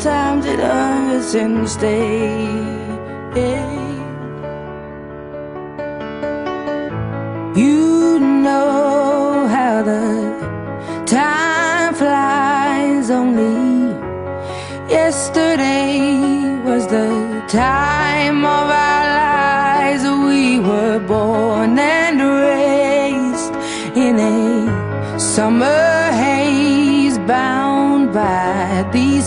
sometimes it hurts instead. You know how the time flies. Only yesterday was the time of our lives. We were born and raised in a summer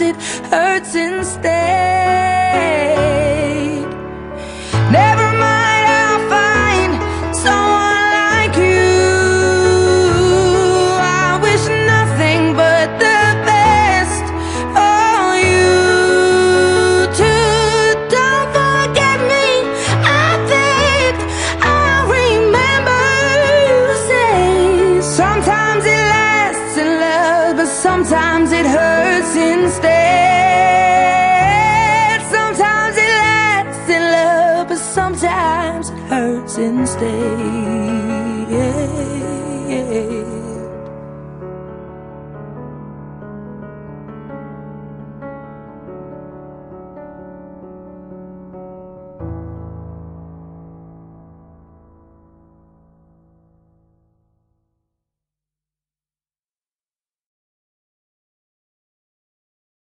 it hurts instead. Never mind, I'll find someone like you. I wish nothing but the best for you too. Don't forget me. I think I remember you say sometimes it sometimes it hurts instead. sometimes it lacks in love, but sometimes it hurts instead.